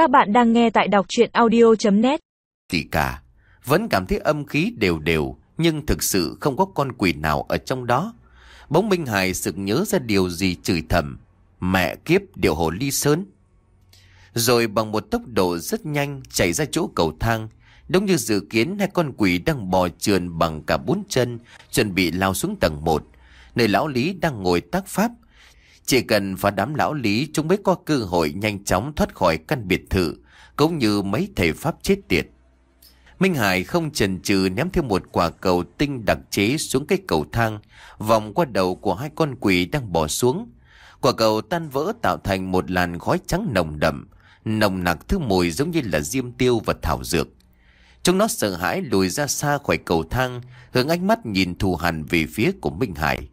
Các bạn đang nghe tại đọc chuyện audio.net Kỳ cả, vẫn cảm thấy âm khí đều đều, nhưng thực sự không có con quỷ nào ở trong đó. Bỗng Minh Hải sực nhớ ra điều gì chửi thầm. Mẹ kiếp điều hồ ly sơn. Rồi bằng một tốc độ rất nhanh chạy ra chỗ cầu thang. Đúng như dự kiến hai con quỷ đang bò trườn bằng cả bốn chân, chuẩn bị lao xuống tầng 1, nơi lão Lý đang ngồi tác pháp. Chỉ cần phá đám lão Lý chúng mới có cơ hội nhanh chóng thoát khỏi căn biệt thự, cũng như mấy thầy pháp chết tiệt. Minh Hải không chần chừ ném thêm một quả cầu tinh đặc chế xuống cái cầu thang, vòng qua đầu của hai con quỷ đang bỏ xuống. Quả cầu tan vỡ tạo thành một làn khói trắng nồng đậm, nồng nặc thứ mùi giống như là diêm tiêu và thảo dược. Chúng nó sợ hãi lùi ra xa khỏi cầu thang, hướng ánh mắt nhìn thù hằn về phía của Minh Hải.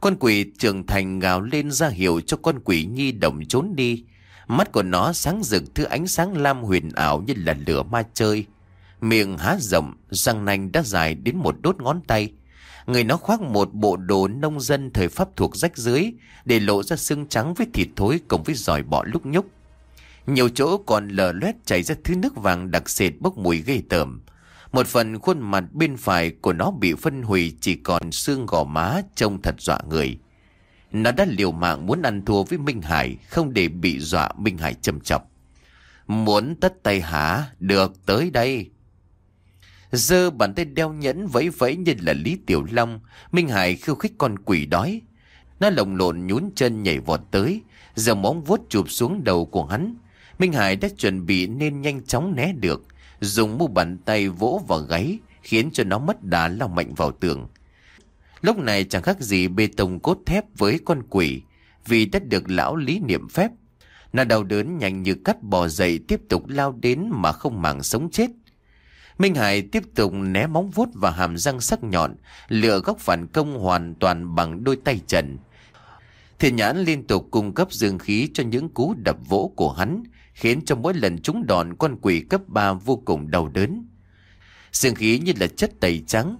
Con quỷ trưởng thành gào lên ra hiệu cho con quỷ nhi đồng trốn đi. Mắt của nó sáng rực thứ ánh sáng lam huyền ảo như là lửa ma chơi. Miệng há rộng, răng nanh đã dài đến một đốt ngón tay. Người nó khoác một bộ đồ nông dân thời pháp thuộc rách dưới để lộ ra xương trắng với thịt thối cùng với giỏi bọ lúc nhúc. Nhiều chỗ còn lờ loét chảy ra thứ nước vàng đặc sệt bốc mùi ghê tởm. Một phần khuôn mặt bên phải của nó bị phân hủy chỉ còn xương gò má trông thật dọa người. Nó đã liều mạng muốn ăn thua với Minh Hải, không để bị dọa Minh Hải châm chọc. Muốn tất tay hả? Được, tới đây. Dơ bàn tay đeo nhẫn vẫy vẫy như là Lý Tiểu Long, Minh Hải khiêu khích con quỷ đói. Nó lồng lộn nhún chân nhảy vọt tới, giờ móng vuốt chụp xuống đầu của hắn. Minh Hải đã chuẩn bị nên nhanh chóng né được, dùng mu bàn tay vỗ vào gáy, khiến cho nó mất đá lao mạnh vào tường. Lúc này chẳng khác gì bê tông cốt thép với con quỷ, vì đã được lão lý niệm phép. Nó đau đớn nhanh như cắt bò dậy tiếp tục lao đến mà không màng sống chết. Minh Hải tiếp tục né móng vuốt và hàm răng sắc nhọn, lựa góc phản công hoàn toàn bằng đôi tay trần. Thiên nhãn liên tục cung cấp dương khí cho những cú đập vỗ của hắn, khiến cho mỗi lần trúng đòn con quỷ cấp 3 vô cùng đau đớn. Dương khí như là chất tẩy trắng,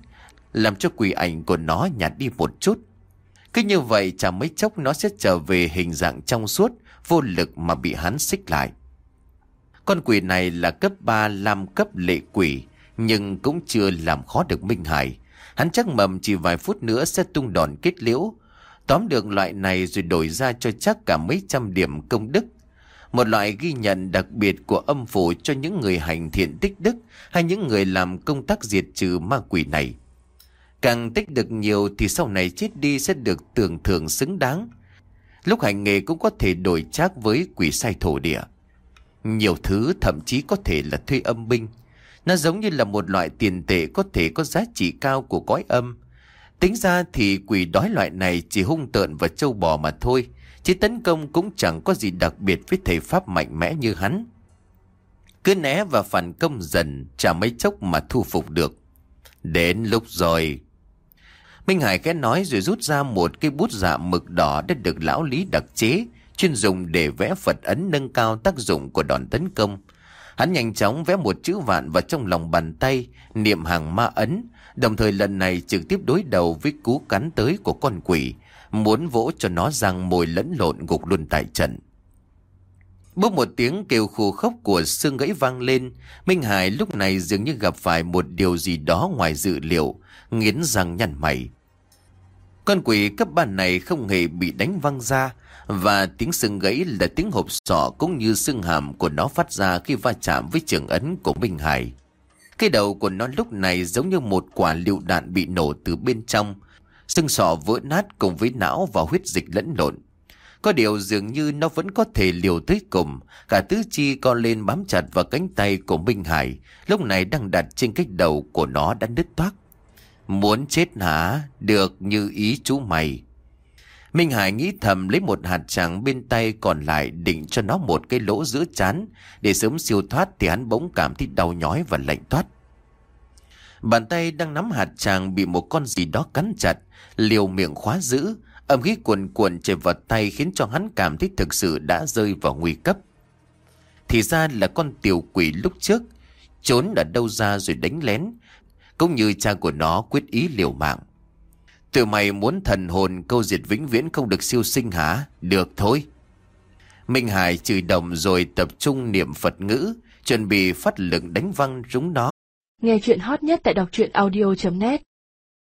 làm cho quỷ ảnh của nó nhạt đi một chút. Cứ như vậy chẳng mấy chốc nó sẽ trở về hình dạng trong suốt, vô lực mà bị hắn xích lại. Con quỷ này là cấp 3 làm cấp lệ quỷ, nhưng cũng chưa làm khó được Minh Hải. Hắn chắc mầm chỉ vài phút nữa sẽ tung đòn kết liễu. Tóm được loại này rồi đổi ra cho chắc cả mấy trăm điểm công đức. Một loại ghi nhận đặc biệt của âm phủ cho những người hành thiện tích đức hay những người làm công tác diệt trừ ma quỷ này. Càng tích được nhiều thì sau này chết đi sẽ được tưởng thưởng xứng đáng. Lúc hành nghề cũng có thể đổi trác với quỷ sai thổ địa. Nhiều thứ thậm chí có thể là thuê âm binh. Nó giống như là một loại tiền tệ có thể có giá trị cao của cõi âm. Tính ra thì quỷ đói loại này chỉ hung tợn và trâu bò mà thôi. Chỉ tấn công cũng chẳng có gì đặc biệt với thể pháp mạnh mẽ như hắn. Cứ né và phản công dần, chả mấy chốc mà thu phục được. Đến lúc rồi. Minh Hải khẽ nói rồi rút ra một cái bút dạ mực đỏ đã được lão lý đặc chế, chuyên dùng để vẽ Phật ấn nâng cao tác dụng của đòn tấn công. Hắn nhanh chóng vẽ một chữ vạn vào trong lòng bàn tay, niệm hàng ma ấn, đồng thời lần này trực tiếp đối đầu với cú cắn tới của con quỷ, muốn vỗ cho nó răng mồi lẫn lộn gục luôn tại trận. Bước một tiếng kêu khô khốc của xương gãy vang lên, Minh Hải lúc này dường như gặp phải một điều gì đó ngoài dự liệu, nghiến răng nhăn mày. Con quỷ cấp ba này không hề bị đánh văng ra, và tiếng xương gãy là tiếng hộp sọ cũng như xương hàm của nó phát ra khi va chạm với trường ấn của Minh Hải. Cái đầu của nó lúc này giống như một quả lựu đạn bị nổ từ bên trong, xương sọ vỡ nát cùng với não và huyết dịch lẫn lộn. Có điều dường như nó vẫn có thể liều tới cùng, cả tứ chi co lên bám chặt vào cánh tay của Minh Hải, lúc này đang đặt trên cái đầu của nó đã nứt toác. Muốn chết hả? Được như ý chú mày. Minh Hải nghĩ thầm lấy một hạt tràng bên tay còn lại định cho nó một cái lỗ giữa chán để sớm siêu thoát thì hắn bỗng cảm thấy đau nhói và lạnh thoát. Bàn tay đang nắm hạt tràng bị một con gì đó cắn chặt, liều miệng khóa giữ, âm khí cuồn cuộn chạy vào tay khiến cho hắn cảm thấy thực sự đã rơi vào nguy cấp. Thì ra là con tiểu quỷ lúc trước, trốn ở đâu ra rồi đánh lén, cũng như cha của nó quyết ý liều mạng. Tụi mày muốn thần hồn câu diệt vĩnh viễn không được siêu sinh hả? Được thôi. Minh Hải chửi đồng rồi tập trung niệm Phật ngữ, chuẩn bị phát lực đánh văng chúng nó. Nghe chuyện hot nhất tại đọc truyện audio.net